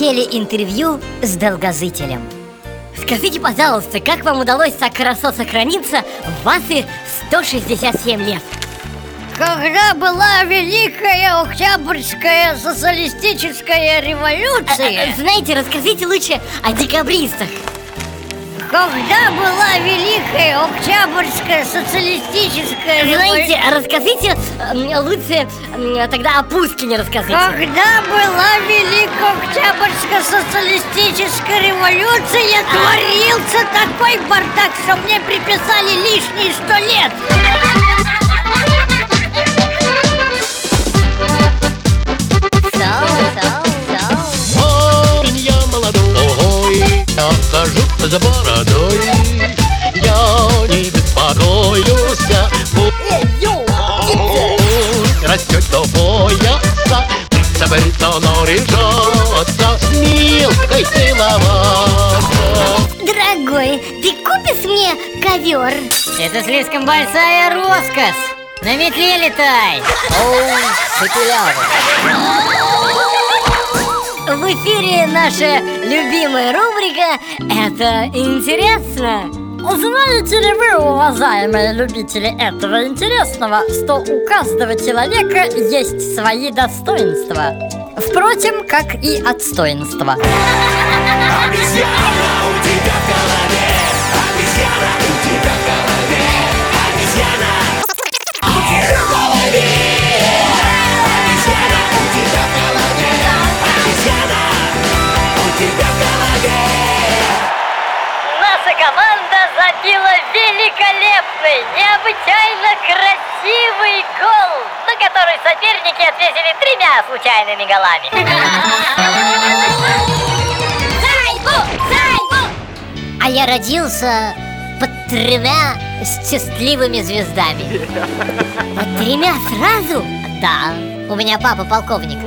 имели интервью с долгозителем. Скажите, пожалуйста, как вам удалось так хорошо сохраниться в ваши 167 лет? Когда была Великая Октябрьская социалистическая Э, э, революция Знаете, расскажите лучше о декабристах. Когда была Великая Октябрьская социалистическая Знаете, революция? расскажите м, лучше м, тогда о Пушкине расскажите. Когда была Великая Октябрьская социалистическая революция Творился такой бардак, что мне приписали лишние сто лет. Парень я я за бородой. Я не беспокоюсь, пусть растет до пояса, Соберется, но решется с милкой целоваться. Дорогой, ты купишь мне ковер? Это слишком большая роскошь На метле летай В эфире наша любимая рубрика «Это интересно». Знаете ли вы, уважаемые любители этого интересного, что у каждого человека есть свои достоинства? Впрочем, как и отстоинства. Наша забила великолепный, необычайно красивый гол, на который соперники ответили тремя случайными голами. А я родился под тремя счастливыми звездами. Под тремя сразу? Да, у меня папа полковник.